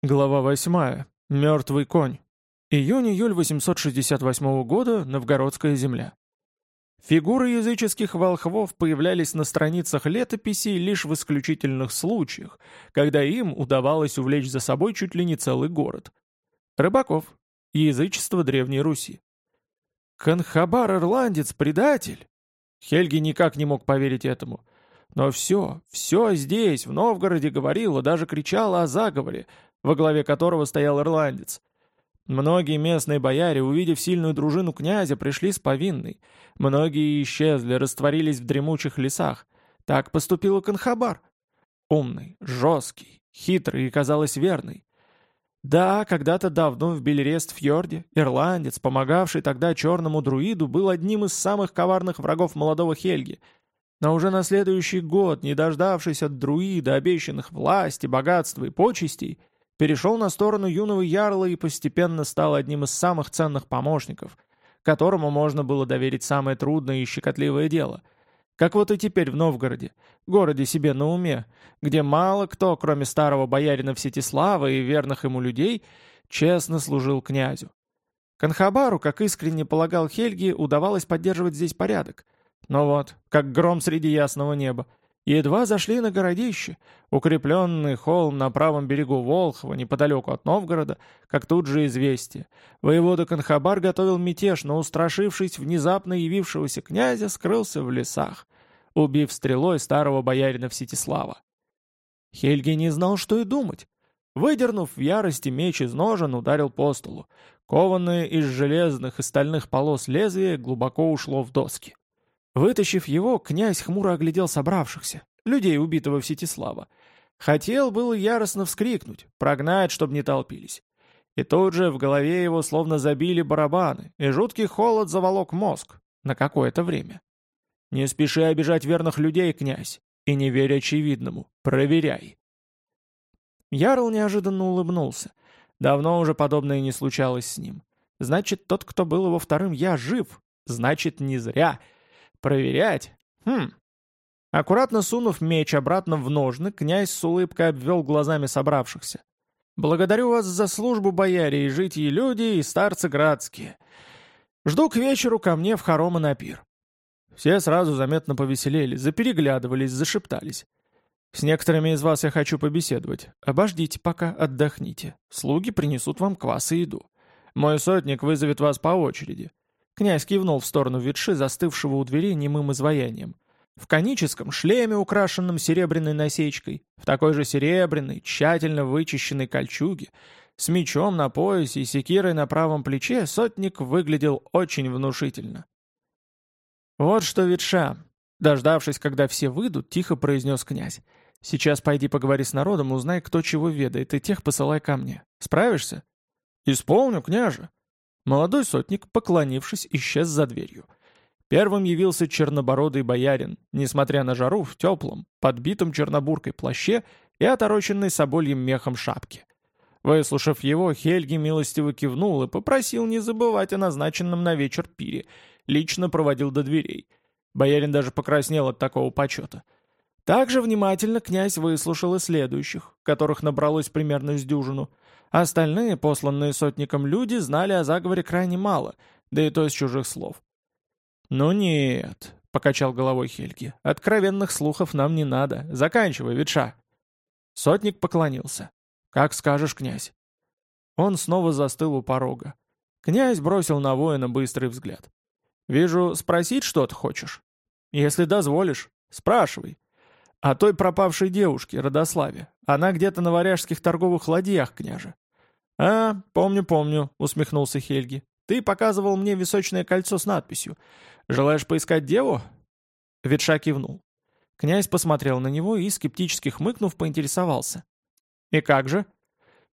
Глава 8. Мертвый конь. Июнь-июль 868 года. Новгородская земля. Фигуры языческих волхвов появлялись на страницах летописей лишь в исключительных случаях, когда им удавалось увлечь за собой чуть ли не целый город. Рыбаков. Язычество Древней Руси. Канхабар-ирландец, предатель! Хельги никак не мог поверить этому. Но все, все здесь, в Новгороде говорило, даже кричало о заговоре, во главе которого стоял ирландец. Многие местные бояре, увидев сильную дружину князя, пришли с повинной. Многие исчезли, растворились в дремучих лесах. Так поступил и Канхабар. Умный, жесткий, хитрый и, казалось, верный. Да, когда-то давно в Бельрест-фьорде ирландец, помогавший тогда черному друиду, был одним из самых коварных врагов молодого Хельги. Но уже на следующий год, не дождавшись от друида обещанных власти, богатства и почестей, перешел на сторону юного ярла и постепенно стал одним из самых ценных помощников, которому можно было доверить самое трудное и щекотливое дело. Как вот и теперь в Новгороде, городе себе на уме, где мало кто, кроме старого боярина Всетислава и верных ему людей, честно служил князю. Канхабару, как искренне полагал Хельги, удавалось поддерживать здесь порядок. Но вот, как гром среди ясного неба, Едва зашли на городище, укрепленный холм на правом берегу Волхова, неподалеку от Новгорода, как тут же известие. Воевода Канхабар готовил мятеж, но, устрашившись внезапно явившегося князя, скрылся в лесах, убив стрелой старого боярина Всетислава. Хельги не знал, что и думать. Выдернув в ярости меч из ножен, ударил по столу. Кованное из железных и стальных полос лезвие глубоко ушло в доски. Вытащив его, князь хмуро оглядел собравшихся, людей, убитого Всетислава. Хотел было яростно вскрикнуть, прогнать, чтобы не толпились. И тут же в голове его словно забили барабаны, и жуткий холод заволок мозг на какое-то время. Не спеши обижать верных людей, князь, и не верь очевидному, проверяй. Ярл неожиданно улыбнулся. Давно уже подобное не случалось с ним. Значит, тот, кто был его вторым «я» жив. Значит, не зря — Проверять? Хм. Аккуратно сунув меч обратно в ножны, князь с улыбкой обвел глазами собравшихся. «Благодарю вас за службу, бояре, и житие люди, и старцы градские. Жду к вечеру ко мне в хоромы на пир». Все сразу заметно повеселели, запереглядывались, зашептались. «С некоторыми из вас я хочу побеседовать. Обождите пока, отдохните. Слуги принесут вам квас и еду. Мой сотник вызовет вас по очереди. Князь кивнул в сторону ветши, застывшего у двери немым изваянием. В коническом шлеме, украшенном серебряной насечкой, в такой же серебряной, тщательно вычищенной кольчуге, с мечом на поясе и секирой на правом плече, сотник выглядел очень внушительно. «Вот что ветша!» Дождавшись, когда все выйдут, тихо произнес князь. «Сейчас пойди поговори с народом, узнай, кто чего ведает, и тех посылай ко мне. Справишься?» «Исполню, княже!» Молодой сотник, поклонившись, исчез за дверью. Первым явился чернобородый боярин, несмотря на жару, в теплом, подбитом чернобуркой плаще и отороченной собольем мехом шапке. Выслушав его, Хельги милостиво кивнул и попросил не забывать о назначенном на вечер пире, лично проводил до дверей. Боярин даже покраснел от такого почета. Также внимательно князь выслушал и следующих, которых набралось примерно с дюжину — Остальные, посланные сотником люди, знали о заговоре крайне мало, да и то из чужих слов. «Ну нет», — покачал головой Хельги, — «откровенных слухов нам не надо. Заканчивай, ветша». Сотник поклонился. «Как скажешь, князь». Он снова застыл у порога. Князь бросил на воина быстрый взгляд. «Вижу, спросить что-то хочешь? Если дозволишь, спрашивай. О той пропавшей девушке, Родославе. Она где-то на варяжских торговых ладьях, княже. «А, помню, помню», — усмехнулся Хельги. «Ты показывал мне височное кольцо с надписью. Желаешь поискать деву?» Ветша кивнул. Князь посмотрел на него и, скептически хмыкнув, поинтересовался. «И как же?»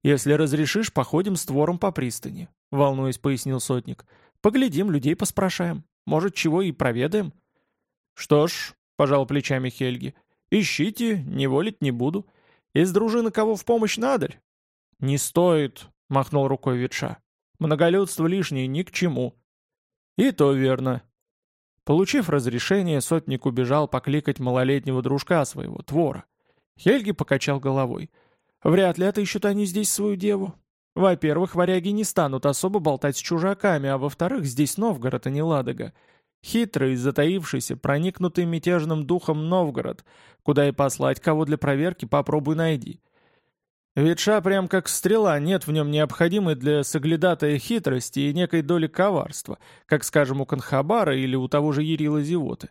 «Если разрешишь, походим с твором по пристани», — волнуясь, пояснил сотник. «Поглядим, людей поспрашаем. Может, чего и проведаем?» «Что ж», — пожал плечами Хельги, — «ищите, не волить не буду. Из дружины кого в помощь надаль?» «Не стоит», — махнул рукой ветша. «Многолюдство лишнее ни к чему». «И то верно». Получив разрешение, сотник убежал покликать малолетнего дружка своего, Твора. Хельги покачал головой. Вряд ли отыщут они здесь свою деву. Во-первых, варяги не станут особо болтать с чужаками, а во-вторых, здесь Новгород, а не Ладога. Хитрый, затаившийся, проникнутый мятежным духом Новгород, куда и послать кого для проверки, попробуй найди. Ветша прям как стрела, нет в нем необходимой для соглядатая хитрости и некой доли коварства, как, скажем, у Канхабара или у того же Ярила Зевоты.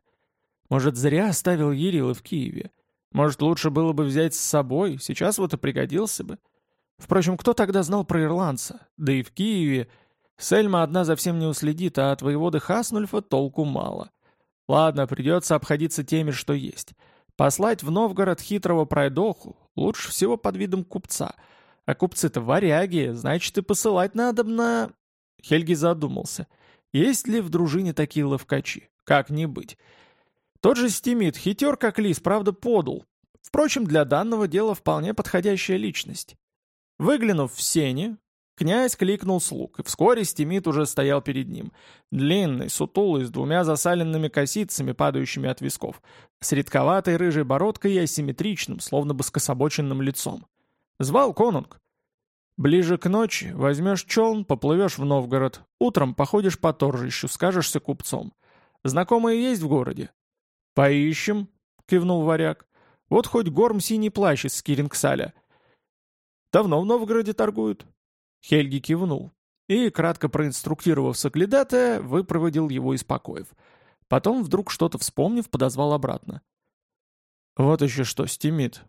Может, зря оставил Ярила в Киеве? Может, лучше было бы взять с собой, сейчас вот и пригодился бы. Впрочем, кто тогда знал про ирландца? Да и в Киеве Сельма одна за всем не уследит, а от воеводы Хаснульфа толку мало. Ладно, придется обходиться теми, что есть. Послать в Новгород хитрого пройдоху лучше всего под видом купца. А купцы-то варяги, значит и посылать надо на... Хельги задумался. Есть ли в дружине такие ловкачи? Как не быть? Тот же Стимит, хитер как лис, правда подул. Впрочем, для данного дела вполне подходящая личность. Выглянув в сене, Князь кликнул слуг, и вскоре Стимит уже стоял перед ним. Длинный, сутулый, с двумя засаленными косицами, падающими от висков, с редковатой рыжей бородкой и асимметричным, словно бы скособоченным лицом. Звал конунг. «Ближе к ночи возьмешь челн, поплывешь в Новгород. Утром походишь по торжищу, скажешься купцом. Знакомые есть в городе?» «Поищем», — кивнул варяг. «Вот хоть горм синий плащ из Скирингсаля». «Давно в Новгороде торгуют?» Хельги кивнул и, кратко проинструктировав соглядатая, выпроводил его из покоев. Потом, вдруг что-то вспомнив, подозвал обратно. «Вот еще что, стимит.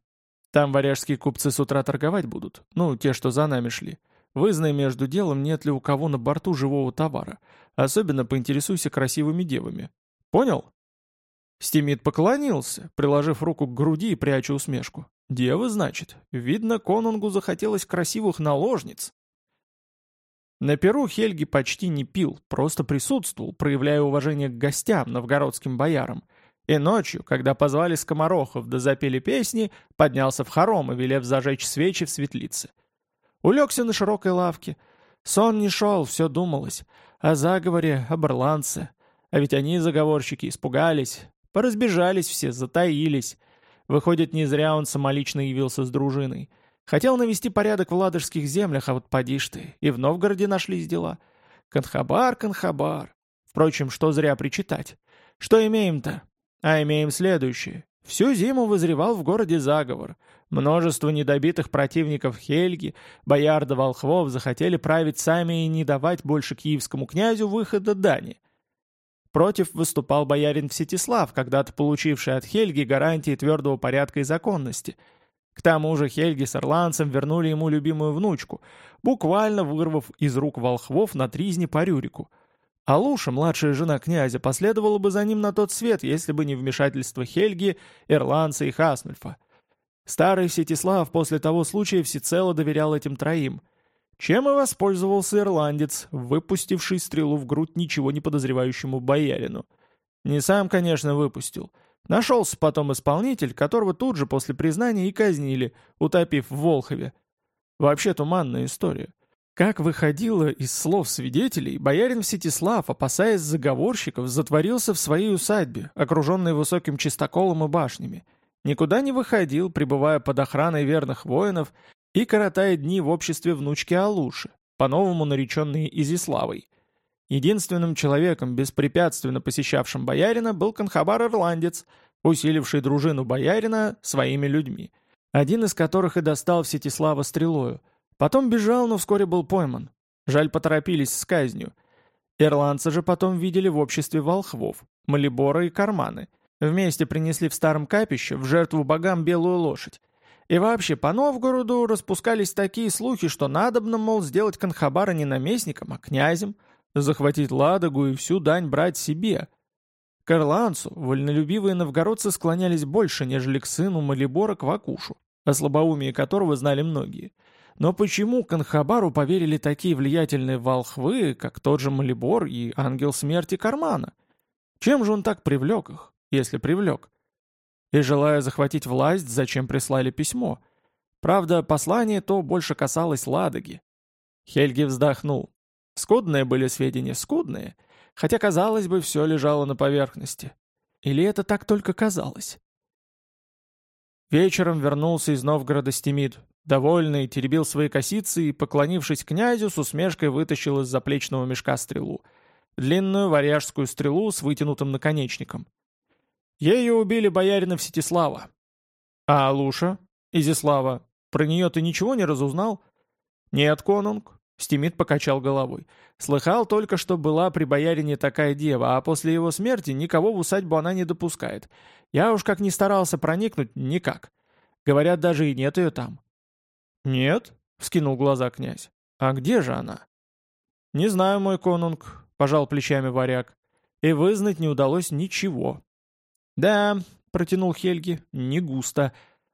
Там варяжские купцы с утра торговать будут. Ну, те, что за нами шли. Вызнай между делом, нет ли у кого на борту живого товара. Особенно поинтересуйся красивыми девами. Понял?» Стимит поклонился, приложив руку к груди и пряча усмешку. «Девы, значит? Видно, конунгу захотелось красивых наложниц». На Перу Хельги почти не пил, просто присутствовал, проявляя уважение к гостям, новгородским боярам. И ночью, когда позвали скоморохов да запели песни, поднялся в хором и велев зажечь свечи в светлице. Улегся на широкой лавке. Сон не шел, все думалось. О заговоре, об ирландце. А ведь они, заговорщики, испугались. Поразбежались все, затаились. Выходит, не зря он самолично явился с дружиной. Хотел навести порядок в ладожских землях, а вот поди ты, и в Новгороде нашлись дела. Канхабар, Канхабар. Впрочем, что зря причитать. Что имеем-то? А имеем следующее. Всю зиму вызревал в городе заговор. Множество недобитых противников Хельги, боярда волхвов захотели править сами и не давать больше киевскому князю выхода дани. Против выступал боярин Всетислав, когда-то получивший от Хельги гарантии твердого порядка и законности – к тому же Хельги с ирландцем вернули ему любимую внучку, буквально вырвав из рук волхвов на тризне по Рюрику. А Луша, младшая жена князя, последовала бы за ним на тот свет, если бы не вмешательство Хельги, ирландца и Хаснульфа. Старый Сетислав после того случая всецело доверял этим троим. Чем и воспользовался ирландец, выпустивший стрелу в грудь ничего не подозревающему боярину. Не сам, конечно, выпустил — Нашелся потом исполнитель, которого тут же после признания и казнили, утопив в Волхове. Вообще туманная история. Как выходило из слов свидетелей, боярин Всетислав, опасаясь заговорщиков, затворился в своей усадьбе, окруженной высоким чистоколом и башнями. Никуда не выходил, пребывая под охраной верных воинов и коротая дни в обществе внучки Алуши, по-новому нареченной Изиславой. Единственным человеком, беспрепятственно посещавшим боярина, был конхабар-ирландец, усиливший дружину боярина своими людьми, один из которых и достал Всетислава стрелою. Потом бежал, но вскоре был пойман. Жаль, поторопились с казнью. Ирландца же потом видели в обществе волхвов, малибора и карманы. Вместе принесли в старом капище в жертву богам белую лошадь. И вообще, по Новгороду распускались такие слухи, что надобно, мол, сделать Конхабара не наместником, а князем – захватить Ладогу и всю дань брать себе. К ирландцу вольнолюбивые новгородцы склонялись больше, нежели к сыну Малибора Квакушу, о слабоумии которого знали многие. Но почему Канхабару поверили такие влиятельные волхвы, как тот же Малибор и ангел смерти Кармана? Чем же он так привлек их, если привлек? И желая захватить власть, зачем прислали письмо? Правда, послание то больше касалось Ладоги. Хельги вздохнул. Скудные были сведения, скудные, хотя, казалось бы, все лежало на поверхности. Или это так только казалось? Вечером вернулся из Новгорода Стимид. Довольный, теребил свои косицы и, поклонившись князю, с усмешкой вытащил из заплечного мешка стрелу. Длинную варяжскую стрелу с вытянутым наконечником. Ею убили боярина Всетислава. А Алуша, Изислава, про нее ты ничего не разузнал? Нет, конунг. Стимит покачал головой. Слыхал только, что была при боярине такая дева, а после его смерти никого в усадьбу она не допускает. Я уж как ни старался проникнуть, никак. Говорят, даже и нет ее там. «Нет?» — вскинул глаза князь. «А где же она?» «Не знаю, мой конунг», — пожал плечами варяг. «И вызнать не удалось ничего». «Да», — протянул Хельги, — «не густо.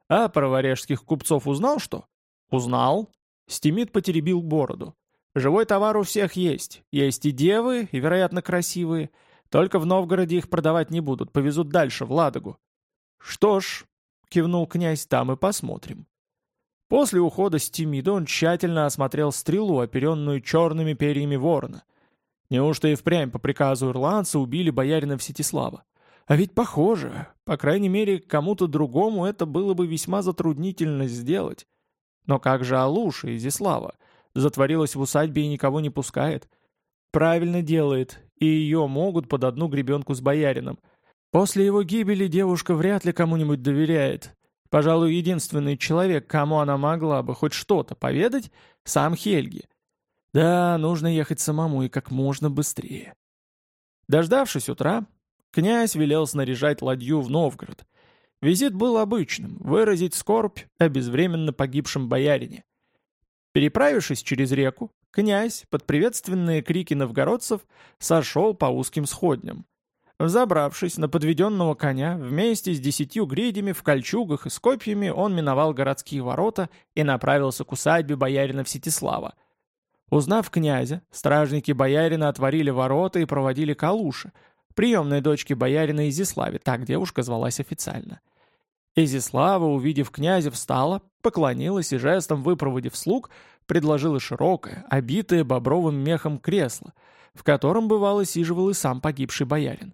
А про варяжских купцов узнал что?» «Узнал». Стимит потеребил бороду. «Живой товар у всех есть. Есть и девы, и, вероятно, красивые. Только в Новгороде их продавать не будут, повезут дальше, в Ладогу». «Что ж», — кивнул князь, — «там и посмотрим». После ухода Стимида он тщательно осмотрел стрелу, оперенную черными перьями ворона. Неужто и впрямь по приказу ирландца убили боярина Всетислава? А ведь похоже, по крайней мере, кому-то другому это было бы весьма затруднительно сделать. Но как же Алуша, Изислава? Затворилась в усадьбе и никого не пускает? Правильно делает, и ее могут под одну гребенку с боярином. После его гибели девушка вряд ли кому-нибудь доверяет, Пожалуй, единственный человек, кому она могла бы хоть что-то поведать, сам Хельги. Да, нужно ехать самому и как можно быстрее. Дождавшись утра, князь велел снаряжать ладью в Новгород. Визит был обычным — выразить скорбь о безвременно погибшем боярине. Переправившись через реку, князь, под приветственные крики новгородцев, сошел по узким сходням. Взобравшись на подведенного коня, вместе с десятью гридями в кольчугах и с копьями он миновал городские ворота и направился к усадьбе боярина Всетислава. Узнав князя, стражники боярина отворили ворота и проводили Калуши, приемной дочки боярина Изиславе, так девушка звалась официально. Изислава, увидев князя, встала, поклонилась и жестом выпроводив слуг, предложила широкое, обитое бобровым мехом кресло, в котором бывало сиживал и сам погибший боярин.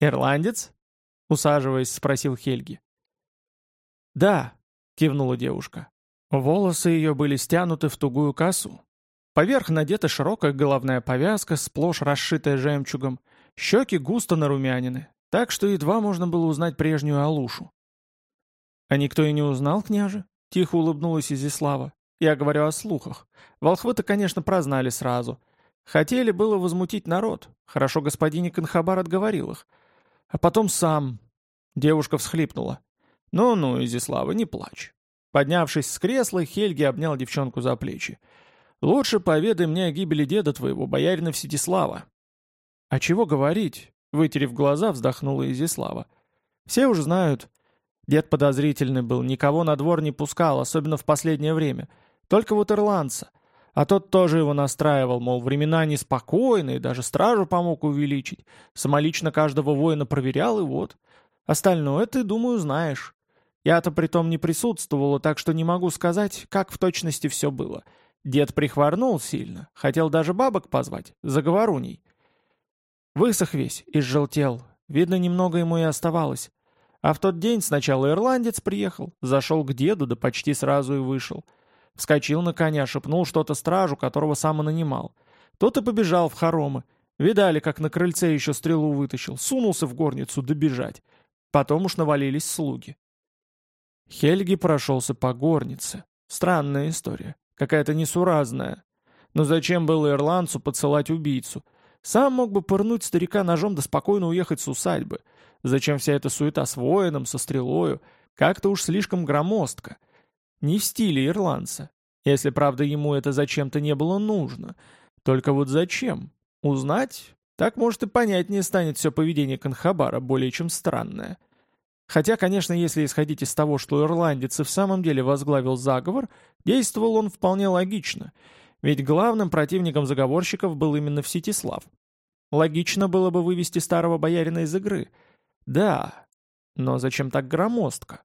«Ирландец?» — усаживаясь, спросил Хельги. «Да», — кивнула девушка. Волосы ее были стянуты в тугую косу. Поверх надета широкая головная повязка, сплошь расшитая жемчугом, щеки густо нарумянины, так что едва можно было узнать прежнюю Алушу. «А никто и не узнал, княже?» — тихо улыбнулась Изислава. «Я говорю о слухах. Волхвы-то, конечно, прознали сразу. Хотели было возмутить народ. Хорошо господин Конхабар отговорил их. А потом сам. Девушка всхлипнула. «Ну-ну, Изислава, не плачь». Поднявшись с кресла, Хельги обнял девчонку за плечи. «Лучше поведай мне о гибели деда твоего, боярина Всетислава». «А чего говорить?» — вытерев глаза, вздохнула Изислава. «Все уже знают. Дед подозрительный был, никого на двор не пускал, особенно в последнее время. Только вот ирландца. А тот тоже его настраивал, мол, времена неспокойные, даже стражу помог увеличить. Самолично каждого воина проверял, и вот. Остальное ты, думаю, знаешь. Я-то притом не присутствовала, так что не могу сказать, как в точности все было. Дед прихворнул сильно, хотел даже бабок позвать, заговоруней. Высох весь, изжелтел. Видно, немного ему и оставалось. А в тот день сначала ирландец приехал, зашел к деду, да почти сразу и вышел. Вскочил на коня, шепнул что-то стражу, которого сам и нанимал. Тот и побежал в хоромы. Видали, как на крыльце еще стрелу вытащил, сунулся в горницу добежать. Потом уж навалились слуги. Хельги прошелся по горнице. Странная история. Какая-то несуразная. Но зачем было ирландцу подсылать убийцу? Сам мог бы пырнуть старика ножом да спокойно уехать с усадьбы. Зачем вся эта суета с воином, со стрелою? Как-то уж слишком громоздко. Не в стиле ирландца. Если, правда, ему это зачем-то не было нужно. Только вот зачем? Узнать? Так, может, и понятнее станет все поведение Канхабара, более чем странное. Хотя, конечно, если исходить из того, что ирландец и в самом деле возглавил заговор, действовал он вполне логично, ведь главным противником заговорщиков был именно Всетислав. Логично было бы вывести старого боярина из игры. Да, но зачем так громоздко?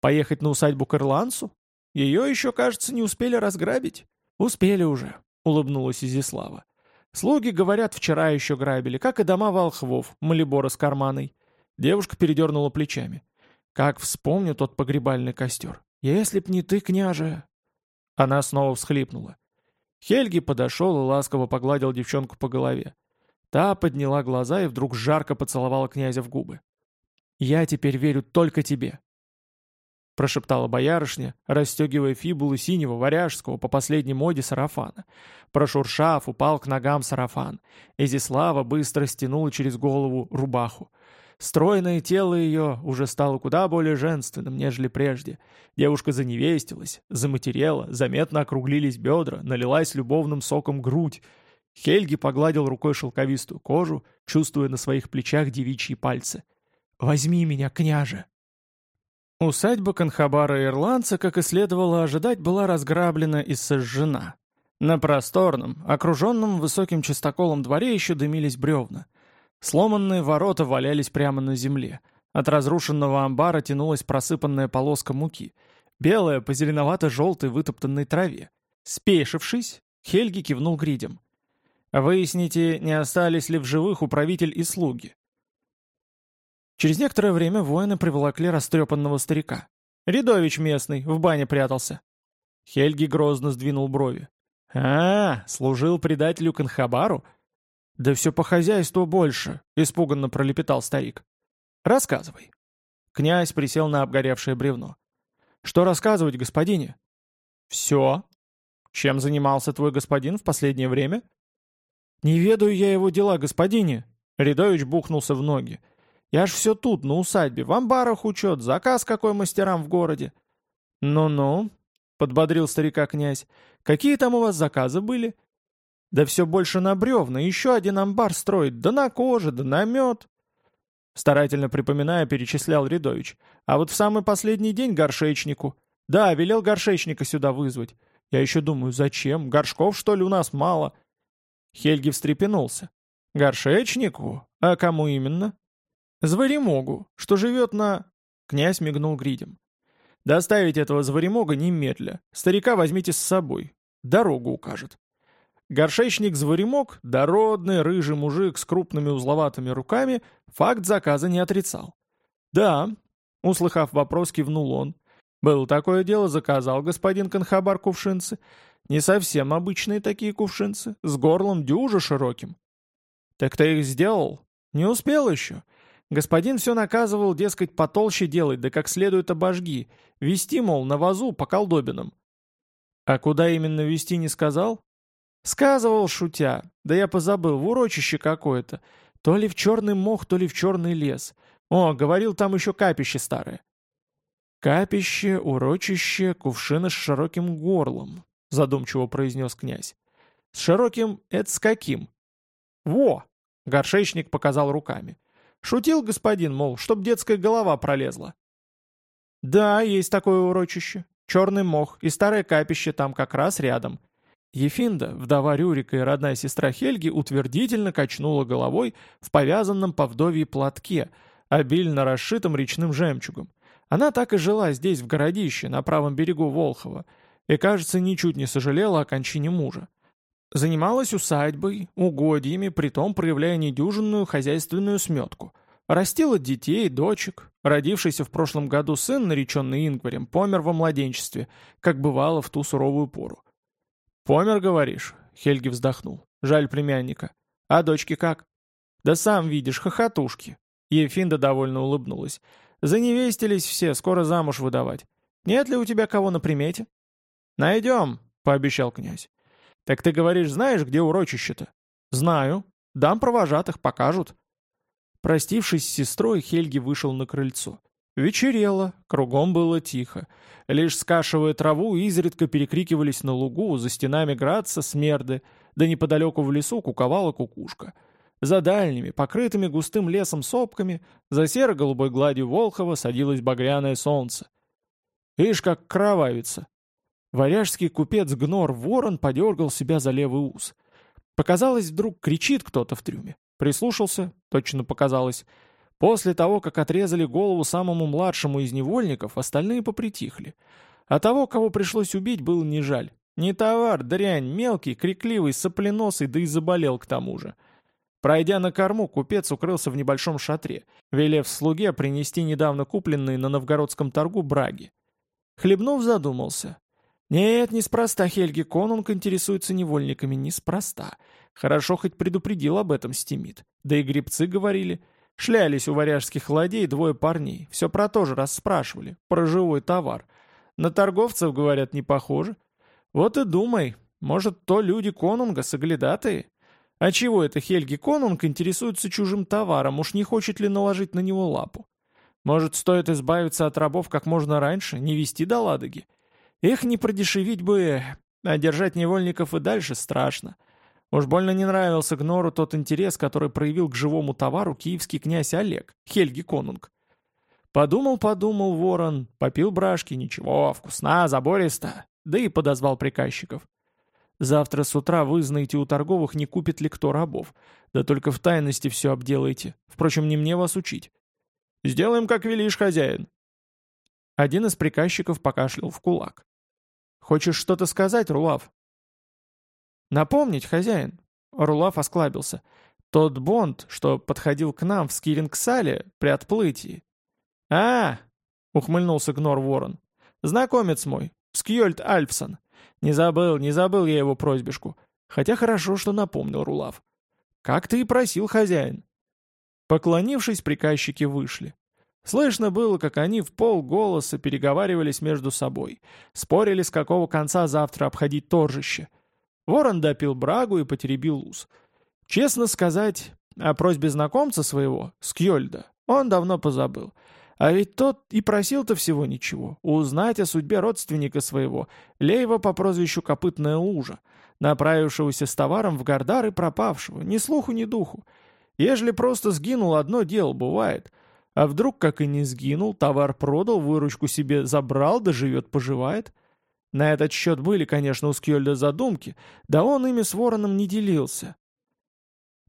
Поехать на усадьбу к Ирландцу? Ее еще, кажется, не успели разграбить. Успели уже, улыбнулась Изислава. Слуги, говорят, вчера еще грабили, как и дома волхвов, Малибора с карманой. Девушка передернула плечами. Как вспомню тот погребальный костер. «Если б не ты, княже...» Она снова всхлипнула. Хельги подошел и ласково погладил девчонку по голове. Та подняла глаза и вдруг жарко поцеловала князя в губы. «Я теперь верю только тебе», — прошептала боярышня, расстегивая фибулы синего варяжского по последней моде сарафана. Прошуршав, упал к ногам сарафан. Изислава быстро стянула через голову рубаху. Стройное тело ее уже стало куда более женственным, нежели прежде. Девушка заневестилась, заматерела, заметно округлились бедра, налилась любовным соком грудь. Хельги погладил рукой шелковистую кожу, чувствуя на своих плечах девичьи пальцы. «Возьми меня, княже!» Усадьба Конхабара Ирландца, как и следовало ожидать, была разграблена и сожжена. На просторном, окруженном высоким чистоколом дворе еще дымились бревна. Сломанные ворота валялись прямо на земле. От разрушенного амбара тянулась просыпанная полоска муки, белая по зеленовато-желтой вытоптанной траве. Спешившись, Хельги кивнул гридем. «Выясните, не остались ли в живых управитель и слуги. Через некоторое время воины приволокли растрепанного старика. Рядович местный, в бане прятался. Хельги грозно сдвинул брови. «А, служил предателю Канхабару?» «Да все по хозяйству больше», — испуганно пролепетал старик. «Рассказывай». Князь присел на обгоревшее бревно. «Что рассказывать, господине?» «Все. Чем занимался твой господин в последнее время?» «Не ведаю я его дела, господине». Рядович бухнулся в ноги. Я ж все тут, на усадьбе, в амбарах учет, заказ какой мастерам в городе». «Ну-ну», — подбодрил старика князь, — «какие там у вас заказы были?» «Да все больше на бревна, еще один амбар строить, да на коже, да на мед». Старательно припоминая, перечислял Рядович. «А вот в самый последний день горшечнику. Да, велел горшечника сюда вызвать. Я еще думаю, зачем? Горшков, что ли, у нас мало?» Хельги встрепенулся. «Горшечнику? А кому именно?» «Зверемогу, что живет на...» Князь мигнул гридем. «Доставить этого зверемога немедля. Старика возьмите с собой. Дорогу укажет». Горшечник-зверемог, дородный, рыжий мужик с крупными узловатыми руками, факт заказа не отрицал. «Да», — услыхав вопрос, кивнул он. «Было такое дело, заказал господин Конхабар кувшинцы. Не совсем обычные такие кувшинцы, с горлом дюжа широким». «Так ты их сделал?» «Не успел еще. Господин все наказывал, дескать, потолще делать, да как следует обожги. Вести, мол, на вазу по колдобинам. А куда именно вести не сказал? Сказывал, шутя. Да я позабыл, в урочище какое-то. То ли в черный мох, то ли в черный лес. О, говорил, там еще капище старое. «Капище, урочище, кувшины с широким горлом», — задумчиво произнес князь. «С широким — это с каким?» «Во!» — горшечник показал руками. Шутил господин, мол, чтоб детская голова пролезла. Да, есть такое урочище. Черный мох и старое капище там как раз рядом. Ефинда, вдова Рюрика и родная сестра Хельги, утвердительно качнула головой в повязанном по вдовье платке, обильно расшитом речным жемчугом. Она так и жила здесь, в городище, на правом берегу Волхова, и, кажется, ничуть не сожалела о кончине мужа. Занималась усадьбой, угодьями, притом проявляя недюжинную хозяйственную сметку. Растила детей, дочек. Родившийся в прошлом году сын, нареченный Ингварем, помер во младенчестве, как бывало в ту суровую пору. «Помер, говоришь?» — Хельги вздохнул. «Жаль племянника. А дочки как?» «Да сам видишь, хохотушки». Ефинда довольно улыбнулась. «Заневестились все, скоро замуж выдавать. Нет ли у тебя кого на примете?» «Найдем», — пообещал князь. «Так ты говоришь, знаешь, где урочище-то?» «Знаю. Дам провожатых, покажут». Простившись с сестрой, Хельги вышел на крыльцо. Вечерело, кругом было тихо. Лишь скашивая траву, изредка перекрикивались на лугу, за стенами Градца смерды, да неподалеку в лесу куковала кукушка. За дальними, покрытыми густым лесом сопками, за серо-голубой гладью Волхова садилось багряное солнце. Ишь, как кровавица! Варяжский купец Гнор Ворон подергал себя за левый ус. Показалось, вдруг кричит кто-то в трюме. Прислушался, точно показалось. После того, как отрезали голову самому младшему из невольников, остальные попритихли. А того, кого пришлось убить, было не жаль. Не товар, дрянь, мелкий, крикливый, сопленосый, да и заболел к тому же. Пройдя на корму, купец укрылся в небольшом шатре, велев слуге принести недавно купленные на новгородском торгу браги. Хлебнув задумался. Нет, неспроста Хельги Конунг интересуется невольниками, неспроста. Хорошо хоть предупредил об этом Стимит. Да и грибцы говорили. Шлялись у варяжских ладей двое парней. Все про то же расспрашивали. Про живой товар. На торговцев, говорят, не похоже. Вот и думай, может, то люди Конунга, соглядатые? А чего это Хельги Конунг интересуется чужим товаром, уж не хочет ли наложить на него лапу? Может, стоит избавиться от рабов как можно раньше, не вести до Ладоги? Их не продешевить бы, а держать невольников и дальше страшно. Уж больно не нравился Гнору тот интерес, который проявил к живому товару киевский князь Олег, Хельги Конунг. Подумал-подумал ворон, попил брашки, ничего, вкусна, забористо, да и подозвал приказчиков. Завтра с утра вы знаете у торговых, не купит ли кто рабов. Да только в тайности все обделайте. Впрочем, не мне вас учить. Сделаем, как велишь, хозяин. Один из приказчиков покашлял в кулак. Хочешь что-то сказать, Рулав? Напомнить, хозяин. Рулав осклабился. Тот бонд, что подходил к нам в Скирингсале при отплытии. А, ухмыльнулся Гнор Ворон. Знакомец мой, Скьольд Альфсон. Не забыл, не забыл я его просьбишку. Хотя хорошо, что напомнил Рулав. Как ты и просил, хозяин. Поклонившись, приказчики вышли. Слышно было, как они в полголоса переговаривались между собой, спорили, с какого конца завтра обходить торжище. Ворон допил брагу и потеребил ус. Честно сказать, о просьбе знакомца своего, Скьольда, он давно позабыл. А ведь тот и просил-то всего ничего — узнать о судьбе родственника своего, Лейва по прозвищу Копытная Лужа, направившегося с товаром в Гордар и пропавшего, ни слуху, ни духу. Ежели просто сгинул, одно дело бывает. А вдруг, как и не сгинул, товар продал, выручку себе забрал, да живет-поживает? На этот счет были, конечно, у Скьольда задумки, да он ими с Вороном не делился.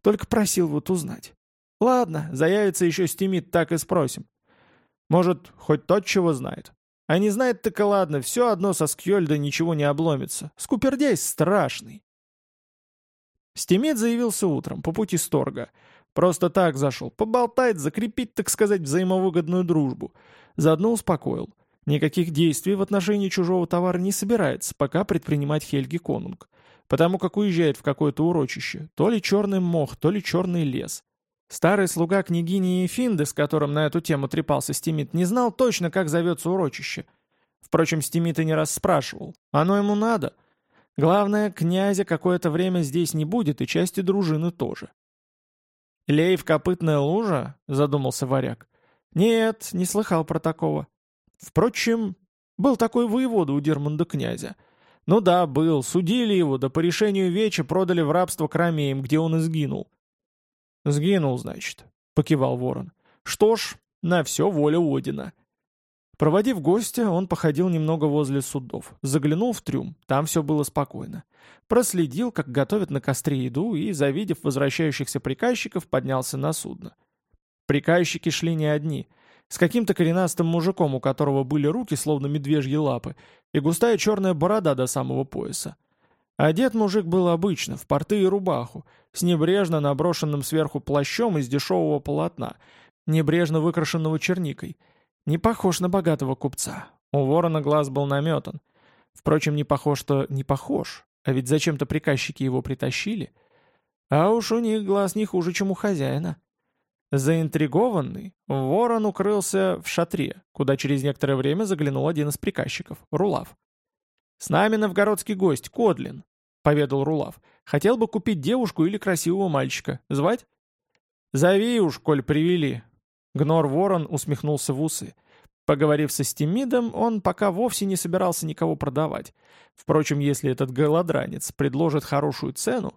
Только просил вот узнать. Ладно, заявится еще Стимит, так и спросим. Может, хоть тот чего знает. А не знает, так и ладно, все одно со Скьольда ничего не обломится. Скупердейс страшный. Стимит заявился утром, по пути Сторга. Просто так зашел, поболтать, закрепить, так сказать, взаимовыгодную дружбу. Заодно успокоил. Никаких действий в отношении чужого товара не собирается, пока предпринимать Хельги Конунг. Потому как уезжает в какое-то урочище. То ли черный мох, то ли черный лес. Старый слуга княгини Ефинды, с которым на эту тему трепался Стимит, не знал точно, как зовется урочище. Впрочем, Стимит и не раз спрашивал. Оно ему надо. Главное, князя какое-то время здесь не будет, и части дружины тоже. «Лейв копытная лужа?» — задумался варяг. «Нет, не слыхал про такого. Впрочем, был такой воевода у Дерманда князя. Ну да, был, судили его, да по решению Веча продали в рабство к Ромеям, где он и сгинул. «Сгинул, значит», — покивал ворон. «Что ж, на все воля Одина». Проводив гостя, он походил немного возле судов, заглянул в трюм, там все было спокойно. Проследил, как готовят на костре еду, и, завидев возвращающихся приказчиков, поднялся на судно. Приказчики шли не одни, с каким-то коренастым мужиком, у которого были руки, словно медвежьи лапы, и густая черная борода до самого пояса. Одет мужик был обычно, в порты и рубаху, с небрежно наброшенным сверху плащом из дешевого полотна, небрежно выкрашенного черникой. Не похож на богатого купца. У ворона глаз был наметан. Впрочем, не похож, что не похож, а ведь зачем-то приказчики его притащили. А уж у них глаз не хуже, чем у хозяина. Заинтригованный, ворон укрылся в шатре, куда через некоторое время заглянул один из приказчиков, Рулав. «С нами новгородский гость, Кодлин», — поведал Рулав. «Хотел бы купить девушку или красивого мальчика. Звать?» «Зови уж, коль привели». Гнор Ворон усмехнулся в усы. Поговорив со Стимидом, он пока вовсе не собирался никого продавать. Впрочем, если этот голодранец предложит хорошую цену...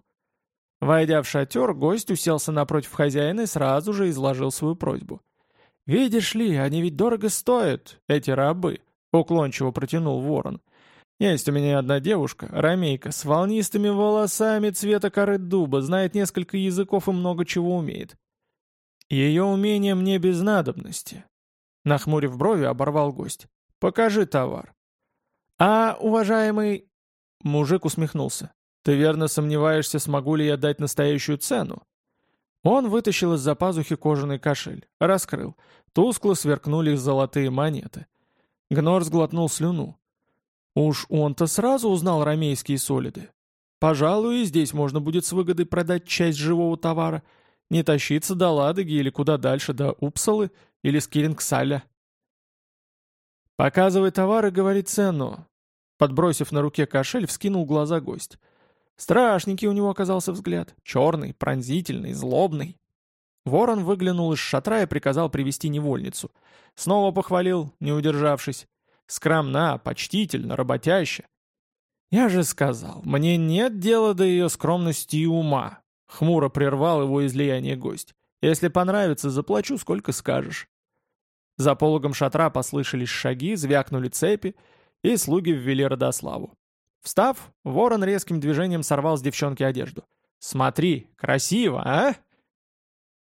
Войдя в шатер, гость уселся напротив хозяина и сразу же изложил свою просьбу. «Видишь ли, они ведь дорого стоят, эти рабы», — уклончиво протянул ворон. Есть у меня одна девушка, рамейка, с волнистыми волосами цвета коры дуба, знает несколько языков и много чего умеет. Ее умение мне без надобности. Нахмурив брови, оборвал гость. Покажи товар. А, уважаемый... Мужик усмехнулся. Ты верно сомневаешься, смогу ли я дать настоящую цену? Он вытащил из-за пазухи кожаный кошель, раскрыл. Тускло сверкнули золотые монеты. Гнор сглотнул слюну. Уж он-то сразу узнал ромейские солиды. Пожалуй, и здесь можно будет с выгодой продать часть живого товара, не тащиться до Ладоги или куда дальше, до Упсалы или Скирингсаля. «Показывай товар и говори цену», Подбросив на руке кошель, вскинул глаза гость. Страшненький у него оказался взгляд. Черный, пронзительный, злобный. Ворон выглянул из шатра и приказал привести невольницу. Снова похвалил, не удержавшись. Скромна, почтительно, работяща. «Я же сказал, мне нет дела до ее скромности и ума», — хмуро прервал его излияние гость. «Если понравится, заплачу, сколько скажешь». За пологом шатра послышались шаги, звякнули цепи, и слуги ввели Родославу. Встав, ворон резким движением сорвал с девчонки одежду. «Смотри, красиво, а?»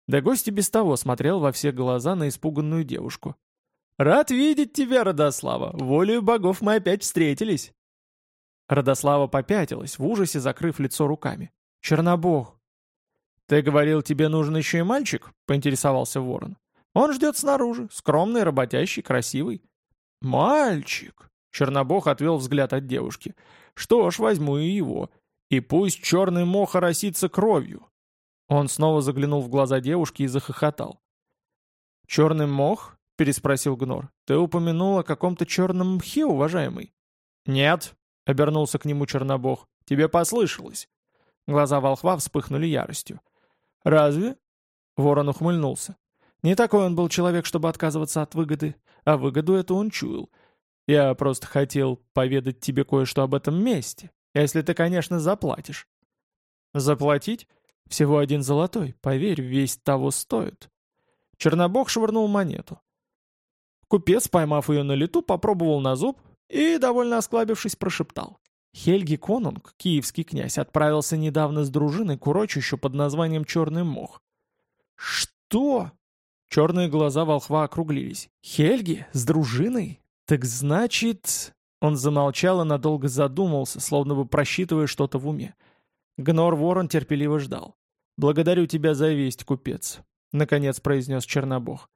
Да гость и без того смотрел во все глаза на испуганную девушку. «Рад видеть тебя, Родослава! Волею богов мы опять встретились!» Родослава попятилась, в ужасе закрыв лицо руками. «Чернобог!» «Ты говорил, тебе нужен еще и мальчик?» — поинтересовался ворон. «Он ждет снаружи, скромный, работящий, красивый». «Мальчик!» Чернобог отвел взгляд от девушки. «Что ж, возьму и его. И пусть черный мох оросится кровью». Он снова заглянул в глаза девушки и захохотал. «Черный мох?» — переспросил Гнор. «Ты упомянул о каком-то черном мхе, уважаемый?» «Нет», — обернулся к нему Чернобог. «Тебе послышалось». Глаза волхва вспыхнули яростью. «Разве?» — ворон ухмыльнулся. «Не такой он был человек, чтобы отказываться от выгоды, а выгоду это он чуял. Я просто хотел поведать тебе кое-что об этом месте, если ты, конечно, заплатишь». «Заплатить? Всего один золотой, поверь, весь того стоит». Чернобог швырнул монету. Купец, поймав ее на лету, попробовал на зуб и, довольно осклабившись, прошептал. Хельги Конунг, киевский князь, отправился недавно с дружиной к урочищу под названием Черный Мох. «Что?» Черные глаза волхва округлились. «Хельги? С дружиной? «Так значит...» Он замолчал и надолго задумался, словно бы просчитывая что-то в уме. Гнор Ворон терпеливо ждал. «Благодарю тебя за весть, купец», — наконец произнес Чернобог.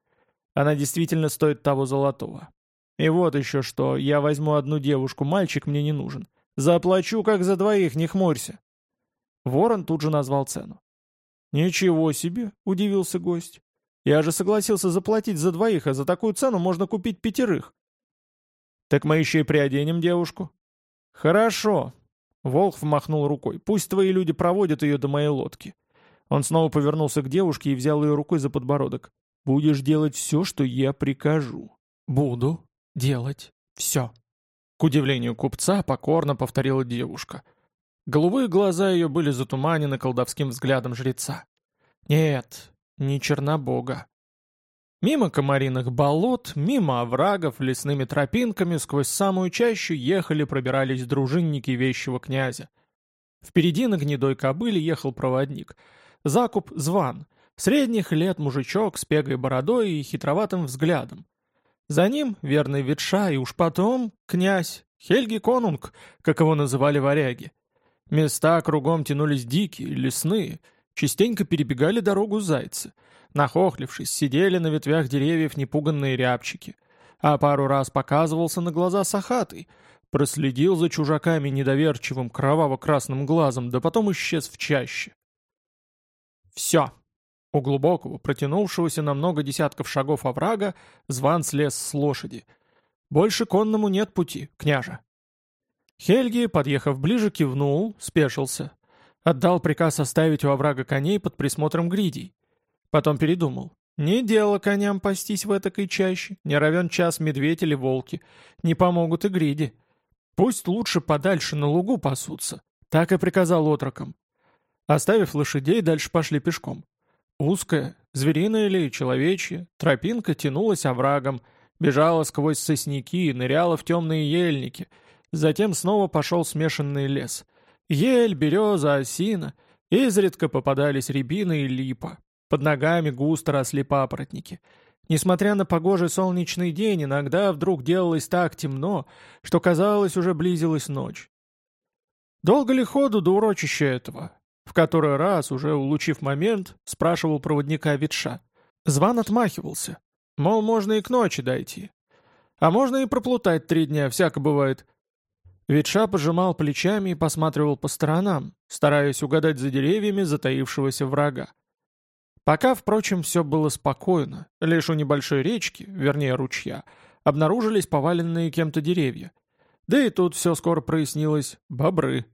«Она действительно стоит того золотого. И вот еще что, я возьму одну девушку, мальчик мне не нужен. Заплачу, как за двоих, не хмурься». Ворон тут же назвал цену. «Ничего себе!» — удивился гость. «Я же согласился заплатить за двоих, а за такую цену можно купить пятерых». «Так мы еще и приоденем девушку». «Хорошо». Волх вмахнул рукой. «Пусть твои люди проводят ее до моей лодки». Он снова повернулся к девушке и взял ее рукой за подбородок. «Будешь делать все, что я прикажу». «Буду делать все». К удивлению купца покорно повторила девушка. Голубые глаза ее были затуманены колдовским взглядом жреца. «Нет, не Чернобога. Мимо комариных болот, мимо оврагов, лесными тропинками, сквозь самую чащу ехали, пробирались дружинники вещего князя. Впереди на гнедой кобыле ехал проводник. Закуп Зван, средних лет мужичок с пегой бородой и хитроватым взглядом. За ним верный ветша и уж потом князь, Хельги Конунг, как его называли варяги. Места кругом тянулись дикие, лесные, частенько перебегали дорогу зайцы — Нахохлившись, сидели на ветвях деревьев непуганные рябчики. А пару раз показывался на глаза сахатый, проследил за чужаками недоверчивым кроваво-красным глазом, да потом исчез в чаще. Все. У глубокого, протянувшегося на много десятков шагов оврага, зван слез с лошади. Больше конному нет пути, княже. Хельги, подъехав ближе, кивнул, спешился. Отдал приказ оставить у оврага коней под присмотром гридей. Потом передумал. Не дело коням пастись в этакой чаще, не равен час медведь или волки. Не помогут и гриди. Пусть лучше подальше на лугу пасутся. Так и приказал отрокам. Оставив лошадей, дальше пошли пешком. Узкая, звериная или человечья, тропинка тянулась оврагом, бежала сквозь сосняки, ныряла в темные ельники. Затем снова пошел смешанный лес. Ель, береза, осина. Изредка попадались рябина и липа. Под ногами густо росли папоротники. Несмотря на погожий солнечный день, иногда вдруг делалось так темно, что казалось, уже близилась ночь. Долго ли ходу до урочища этого? В который раз, уже улучив момент, спрашивал проводника ветша. Зван отмахивался. Мол, можно и к ночи дойти. А можно и проплутать три дня, всяко бывает. Ветша пожимал плечами и посматривал по сторонам, стараясь угадать за деревьями затаившегося врага. Пока, впрочем, все было спокойно, лишь у небольшой речки, вернее ручья, обнаружились поваленные кем-то деревья. Да и тут все скоро прояснилось — бобры.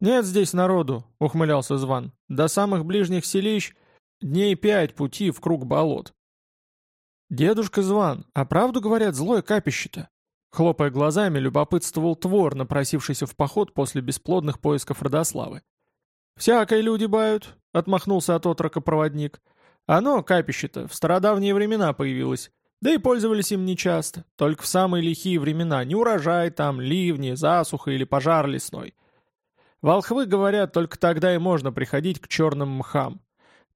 «Нет здесь народу», — ухмылялся Зван. «До самых ближних селищ дней пять пути в круг болот». «Дедушка Зван, а правду говорят злое капище-то?» Хлопая глазами, любопытствовал Твор, напросившийся в поход после бесплодных поисков Родославы. «Всякой люди бают», — отмахнулся от отрока проводник. «Оно, капище-то, в стародавние времена появилось. Да и пользовались им нечасто, только в самые лихие времена, не урожай там, ливни, засуха или пожар лесной. Волхвы говорят, только тогда и можно приходить к черным мхам.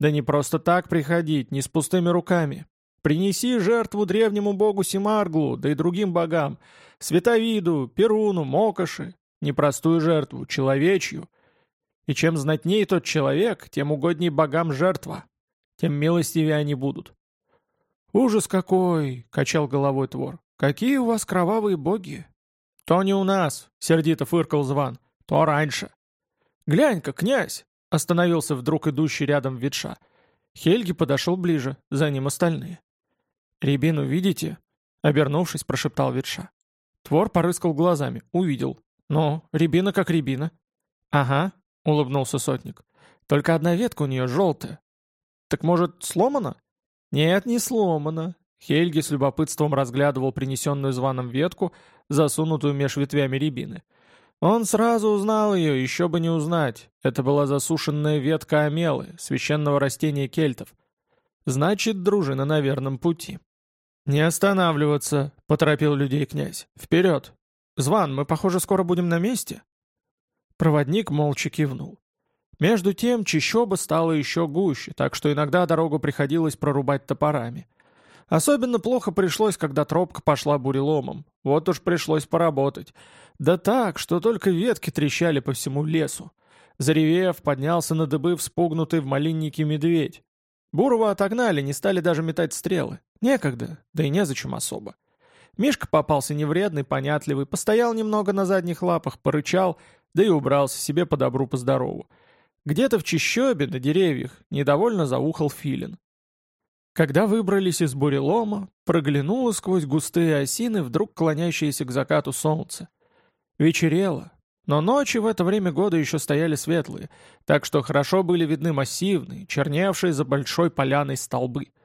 Да не просто так приходить, не с пустыми руками. Принеси жертву древнему богу Симарглу, да и другим богам, Световиду, Перуну, Мокоши, непростую жертву, человечью. И чем знатнее тот человек, тем угодней богам жертва, тем милостивее они будут. «Ужас какой!» — качал головой Твор. «Какие у вас кровавые боги!» «То не у нас!» — сердито фыркал Зван. «То раньше!» «Глянь-ка, князь!» — остановился вдруг идущий рядом ветша. Хельги подошел ближе, за ним остальные. «Рябину видите?» — обернувшись, прошептал ветша. Твор порыскал глазами, увидел. «Ну, рябина как рябина». «Ага», — улыбнулся сотник. «Только одна ветка у нее желтая». «Так, может, сломана?» «Нет, не сломана». Хельги с любопытством разглядывал принесенную званом ветку, засунутую меж ветвями рябины. Он сразу узнал ее, еще бы не узнать. Это была засушенная ветка амелы, священного растения кельтов. Значит, дружина на верном пути. «Не останавливаться», — поторопил людей князь. «Вперед! Зван, мы, похоже, скоро будем на месте?» Проводник молча кивнул. Между тем чищоба стала еще гуще, так что иногда дорогу приходилось прорубать топорами. Особенно плохо пришлось, когда тропка пошла буреломом. Вот уж пришлось поработать. Да так, что только ветки трещали по всему лесу. Заревев, поднялся на дыбы вспугнутый в малиннике медведь. Бурова отогнали, не стали даже метать стрелы. Некогда, да и незачем особо. Мишка попался невредный, понятливый, постоял немного на задних лапах, порычал, да и убрался себе по добру, по здорову. Где-то в чищобе, на деревьях, недовольно заухал филин. Когда выбрались из бурелома, проглянуло сквозь густые осины вдруг клонящееся к закату солнце. Вечерело, но ночи в это время года еще стояли светлые, так что хорошо были видны массивные, черневшие за большой поляной столбы —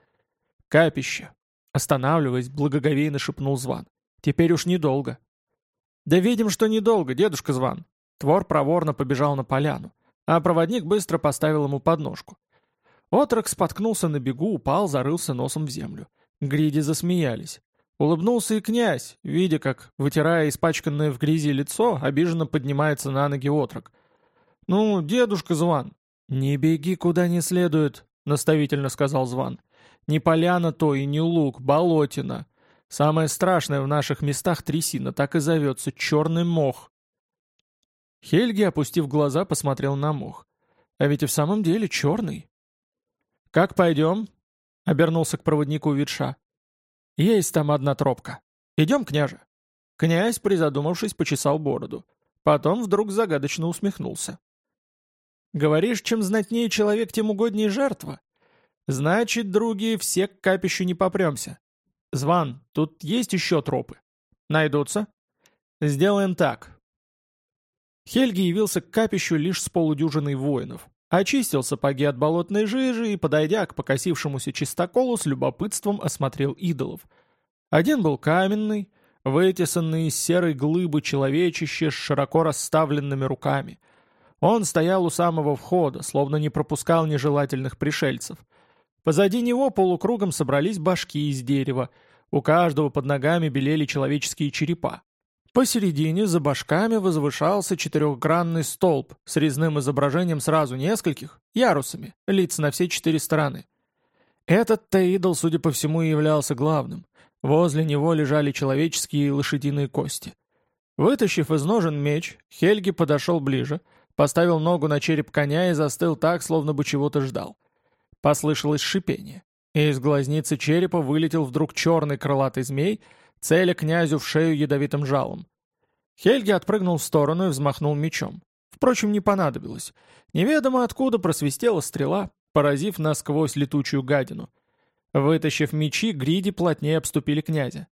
«Капище!» Останавливаясь, благоговейно шепнул Зван. «Теперь уж недолго». «Да видим, что недолго, дедушка Зван». Твор проворно побежал на поляну, а проводник быстро поставил ему подножку. Отрок споткнулся на бегу, упал, зарылся носом в землю. Гриди засмеялись. Улыбнулся и князь, видя, как, вытирая испачканное в грязи лицо, обиженно поднимается на ноги отрок. «Ну, дедушка Зван!» «Не беги куда не следует», — наставительно сказал Зван. Не поляна то и не луг, болотина. Самое страшное в наших местах трясина, так и зовется, черный мох. Хельги, опустив глаза, посмотрел на мох. А ведь и в самом деле черный. «Как пойдем?» — обернулся к проводнику Витша. «Есть там одна тропка. Идем, княже». Князь, призадумавшись, почесал бороду. Потом вдруг загадочно усмехнулся. «Говоришь, чем знатнее человек, тем угоднее жертва. Значит, други, все к капищу не попремся. Зван, тут есть еще тропы? Найдутся? Сделаем так. Хельги явился к капищу лишь с полудюжиной воинов. Очистил сапоги от болотной жижи и, подойдя к покосившемуся чистоколу, с любопытством осмотрел идолов. Один был каменный, вытесанный из серой глыбы человечище с широко расставленными руками. Он стоял у самого входа, словно не пропускал нежелательных пришельцев — Позади него полукругом собрались башки из дерева, у каждого под ногами белели человеческие черепа. Посередине за башками возвышался четырехгранный столб с резным изображением сразу нескольких, ярусами, лиц на все четыре стороны. Этот-то судя по всему, и являлся главным. Возле него лежали человеческие и лошадиные кости. Вытащив из ножен меч, Хельги подошел ближе, поставил ногу на череп коня и застыл так, словно бы чего-то ждал. Послышалось шипение, и из глазницы черепа вылетел вдруг черный крылатый змей, целя князю в шею ядовитым жалом. Хельги отпрыгнул в сторону и взмахнул мечом. Впрочем, не понадобилось. Неведомо откуда просвистела стрела, поразив насквозь летучую гадину. Вытащив мечи, гриди плотнее обступили князя.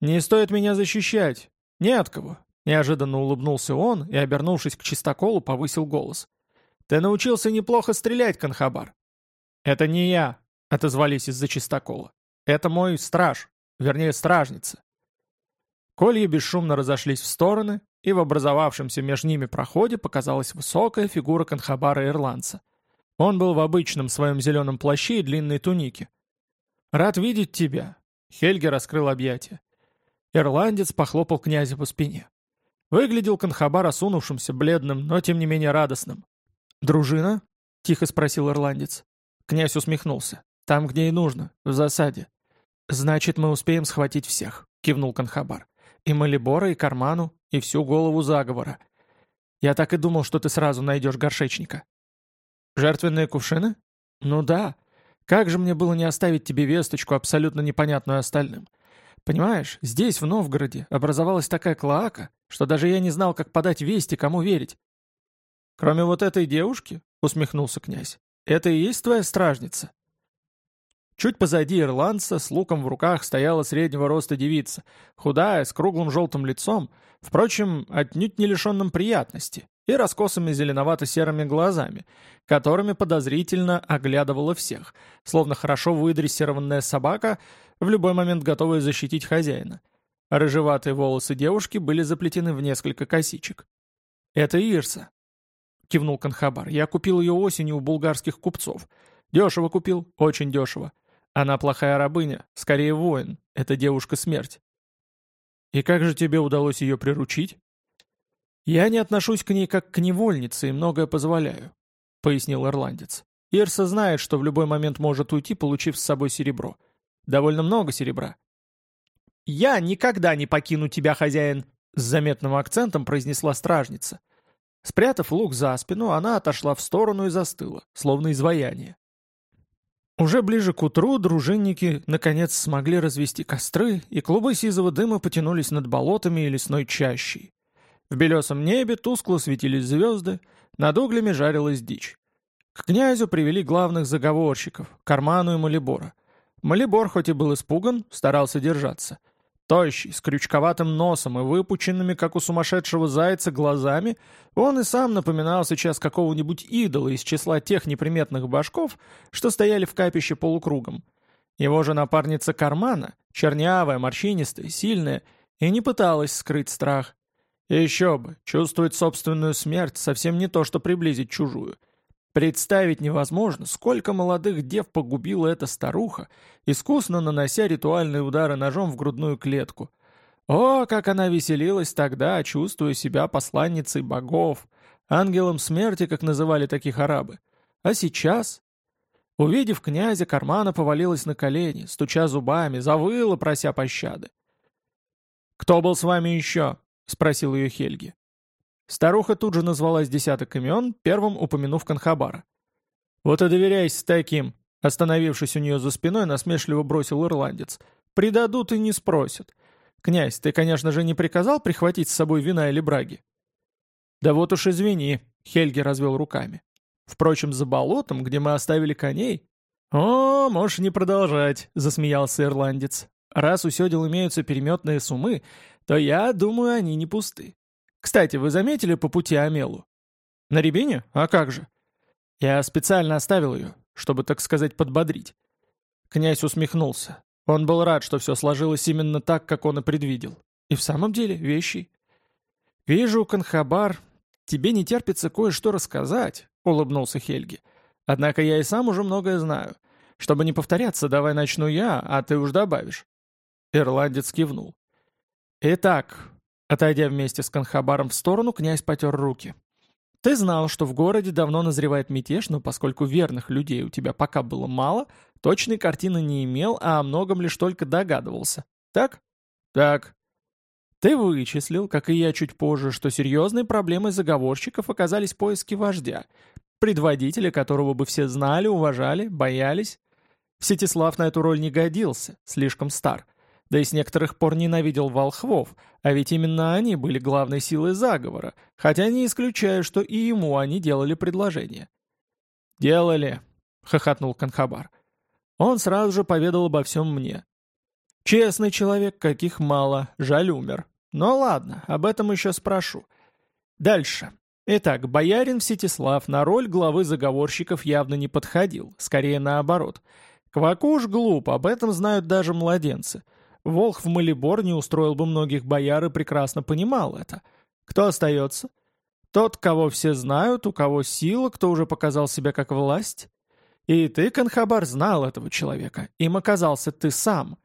«Не стоит меня защищать. Не от кого», — неожиданно улыбнулся он и, обернувшись к чистоколу, повысил голос. «Ты научился неплохо стрелять, Конхабар». «Это не я», — отозвались из-за чистокола. «Это мой страж, вернее, стражница». Колья бесшумно разошлись в стороны, и в образовавшемся между ними проходе показалась высокая фигура конхабара-ирландца. Он был в обычном своем зеленом плаще и длинной тунике. «Рад видеть тебя!» Хельги раскрыл объятия. Ирландец похлопал князя по спине. Выглядел конхабар осунувшимся, бледным, но тем не менее радостным. «Дружина?» — тихо спросил ирландец. Князь усмехнулся. «Там, где и нужно, в засаде». «Значит, мы успеем схватить всех», — кивнул конхабар. «И Малибора, и Карману, и всю голову заговора. Я так и думал, что ты сразу найдешь горшечника». «Жертвенные кувшины?» «Ну да. Как же мне было не оставить тебе весточку, абсолютно непонятную остальным? Понимаешь, здесь, в Новгороде, образовалась такая клоака, что даже я не знал, как подать вести, кому верить». «Кроме вот этой девушки?» — усмехнулся князь. «Это и есть твоя стражница?» Чуть позади ирландца с луком в руках стояла среднего роста девица, худая, с круглым желтым лицом, впрочем, отнюдь не лишенным приятности, и раскосыми зеленовато-серыми глазами, которыми подозрительно оглядывала всех, словно хорошо выдрессированная собака, в любой момент готовая защитить хозяина. Рыжеватые волосы девушки были заплетены в несколько косичек. «Это Ирса», — кивнул Канхабар. «Я купил ее осенью у булгарских купцов. Дешево купил, очень дешево. Она плохая рабыня, скорее воин. Это девушка-смерть. И как же тебе удалось ее приручить? Я не отношусь к ней как к невольнице и многое позволяю, пояснил ирландец. Ирса знает, что в любой момент может уйти, получив с собой серебро. Довольно много серебра. «Я никогда не покину тебя, хозяин!» С заметным акцентом произнесла стражница. Спрятав лук за спину, она отошла в сторону и застыла, словно изваяние. Уже ближе к утру дружинники наконец смогли развести костры, и клубы сизого дыма потянулись над болотами и лесной чащей. В белесом небе тускло светились звезды, над углями жарилась дичь. К князю привели главных заговорщиков, Карману и Малибора. Малибор, хоть и был испуган, старался держаться — Тощий, с крючковатым носом и выпученными, как у сумасшедшего зайца, глазами, он и сам напоминал сейчас какого-нибудь идола из числа тех неприметных башков, что стояли в капище полукругом. Его же напарница Кармана, чернявая, морщинистая, сильная, и не пыталась скрыть страх. Еще бы, чувствовать собственную смерть совсем не то, что приблизить чужую — Представить невозможно, сколько молодых дев погубила эта старуха, искусно нанося ритуальные удары ножом в грудную клетку. О, как она веселилась тогда, чувствуя себя посланницей богов, ангелом смерти, как называли таких арабы. А сейчас... Увидев князя, Кармана повалилась на колени, стуча зубами, завыла, прося пощады. «Кто был с вами еще?» — спросил ее Хельги. Старуха тут же назвалась десяток имен, первым упомянув Канхабара. «Вот и доверяйся таким», — остановившись у нее за спиной, насмешливо бросил ирландец. «Предадут и не спросят. Князь, ты, конечно же, не приказал прихватить с собой вина или браги?» «Да вот уж извини», — Хельги развел руками. «Впрочем, за болотом, где мы оставили коней...» «О, можешь не продолжать», — засмеялся ирландец. «Раз у седел имеются переметные сумы, то я думаю, они не пусты. Кстати, вы заметили по пути Амелу? На рябине? А как же? Я специально оставил ее, чтобы, так сказать, подбодрить. Князь усмехнулся. Он был рад, что все сложилось именно так, как он и предвидел. И в самом деле, вещи. «Вижу, Канхабар, тебе не терпится кое-что рассказать», — улыбнулся Хельги. «Однако я и сам уже многое знаю. Чтобы не повторяться, давай начну я, а ты уж добавишь». Ирландец кивнул. «Итак, Отойдя вместе с Канхабаром в сторону, князь потер руки. «Ты знал, что в городе давно назревает мятеж, но поскольку верных людей у тебя пока было мало, точной картины не имел, а о многом лишь только догадывался. Так?» «Так». «Ты вычислил, как и я чуть позже, что серьезной проблемой заговорщиков оказались поиски вождя, предводителя которого бы все знали, уважали, боялись. Всетислав на эту роль не годился, слишком стар. Да и с некоторых пор ненавидел волхвов, а ведь именно они были главной силой заговора, хотя не исключаю, что и ему они делали предложение. «Делали», — хохотнул Канхабар. Он сразу же поведал обо всем мне. Честный человек, каких мало, жаль умер. Но ладно, об этом еще спрошу. Дальше. Итак, боярин Всетислав на роль главы заговорщиков явно не подходил, скорее наоборот. Квакуш глуп, об этом знают даже младенцы. Волх в Малибор не устроил бы многих бояр и прекрасно понимал это. Кто остается? Тот, кого все знают, у кого сила, кто уже показал себя как власть? И ты, Канхабар, знал этого человека. Им оказался ты сам.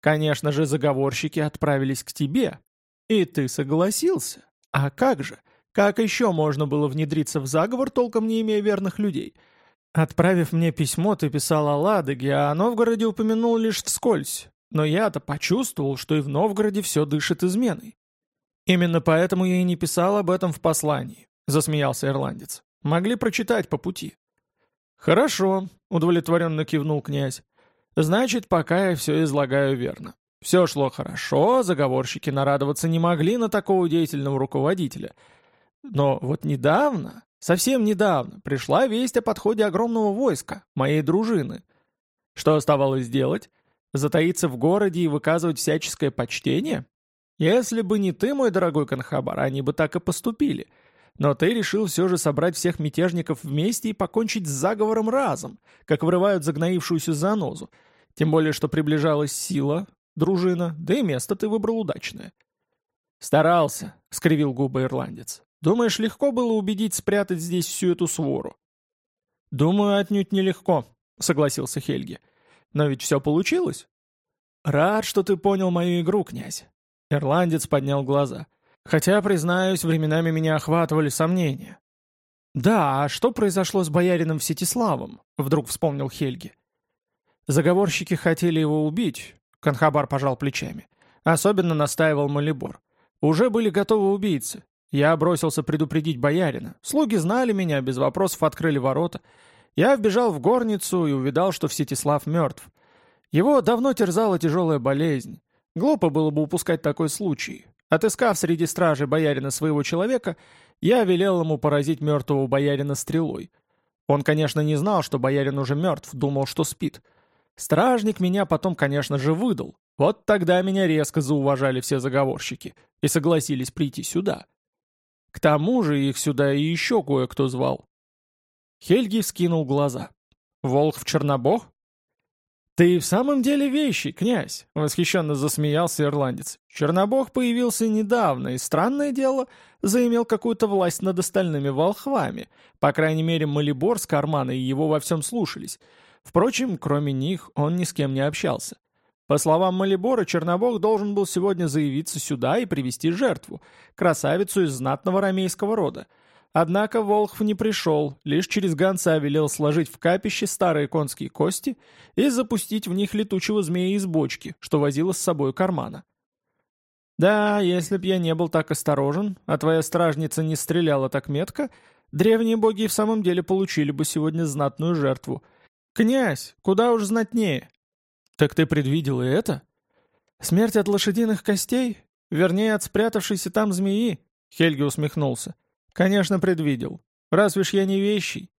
Конечно же, заговорщики отправились к тебе. И ты согласился. А как же? Как еще можно было внедриться в заговор, толком не имея верных людей? Отправив мне письмо, ты писал о Ладоге, а о Новгороде упомянул лишь вскользь. Но я-то почувствовал, что и в Новгороде все дышит изменой. Именно поэтому я и не писал об этом в послании, засмеялся ирландец. Могли прочитать по пути. Хорошо, удовлетворенно кивнул князь. Значит, пока я все излагаю верно. Все шло хорошо, заговорщики нарадоваться не могли на такого деятельного руководителя — но вот недавно, совсем недавно, пришла весть о подходе огромного войска, моей дружины. Что оставалось делать? Затаиться в городе и выказывать всяческое почтение? Если бы не ты, мой дорогой Канхабар, они бы так и поступили. Но ты решил все же собрать всех мятежников вместе и покончить с заговором разом, как вырывают загноившуюся занозу. Тем более, что приближалась сила, дружина, да и место ты выбрал удачное. «Старался», — скривил губы ирландец. Думаешь, легко было убедить спрятать здесь всю эту свору?» «Думаю, отнюдь нелегко», — согласился Хельги. «Но ведь все получилось?» «Рад, что ты понял мою игру, князь». Ирландец поднял глаза. «Хотя, признаюсь, временами меня охватывали сомнения». «Да, а что произошло с боярином Всетиславом?» — вдруг вспомнил Хельги. «Заговорщики хотели его убить», — Канхабар пожал плечами. Особенно настаивал Малибор. «Уже были готовы убийцы. Я бросился предупредить боярина. Слуги знали меня, без вопросов открыли ворота. Я вбежал в горницу и увидал, что Всетислав мертв. Его давно терзала тяжелая болезнь. Глупо было бы упускать такой случай. Отыскав среди стражи боярина своего человека, я велел ему поразить мертвого боярина стрелой. Он, конечно, не знал, что боярин уже мертв, думал, что спит. Стражник меня потом, конечно же, выдал. Вот тогда меня резко зауважали все заговорщики и согласились прийти сюда. К тому же их сюда и еще кое-кто звал. Хельги скинул глаза. «Волк в Чернобог?» «Ты в самом деле вещий, князь!» — восхищенно засмеялся ирландец. «Чернобог появился недавно, и, странное дело, заимел какую-то власть над остальными волхвами. По крайней мере, Малибор с кармана и его во всем слушались. Впрочем, кроме них, он ни с кем не общался. По словам Малибора, Чернобог должен был сегодня заявиться сюда и привести жертву, красавицу из знатного рамейского рода. Однако Волхв не пришел, лишь через гонца велел сложить в капище старые конские кости и запустить в них летучего змея из бочки, что возила с собой кармана. Да, если б я не был так осторожен, а твоя стражница не стреляла так метко, древние боги в самом деле получили бы сегодня знатную жертву. Князь, куда уж знатнее. «Так ты предвидел и это?» «Смерть от лошадиных костей? Вернее, от спрятавшейся там змеи?» Хельги усмехнулся. «Конечно, предвидел. Разве ж я не вещий?»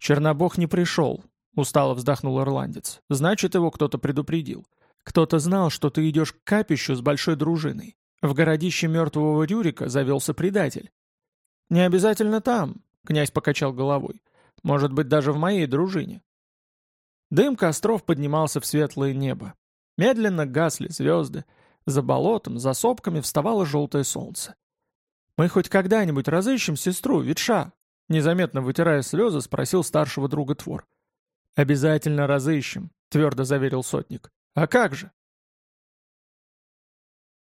«Чернобог не пришел», — устало вздохнул ирландец. «Значит, его кто-то предупредил. Кто-то знал, что ты идешь к капищу с большой дружиной. В городище мертвого Рюрика завелся предатель». «Не обязательно там», — князь покачал головой. «Может быть, даже в моей дружине. Дым костров поднимался в светлое небо. Медленно гасли звезды. За болотом, за сопками вставало желтое солнце. «Мы хоть когда-нибудь разыщем сестру, ветша?» Незаметно вытирая слезы, спросил старшего друга Твор. «Обязательно разыщем», — твердо заверил сотник. «А как же?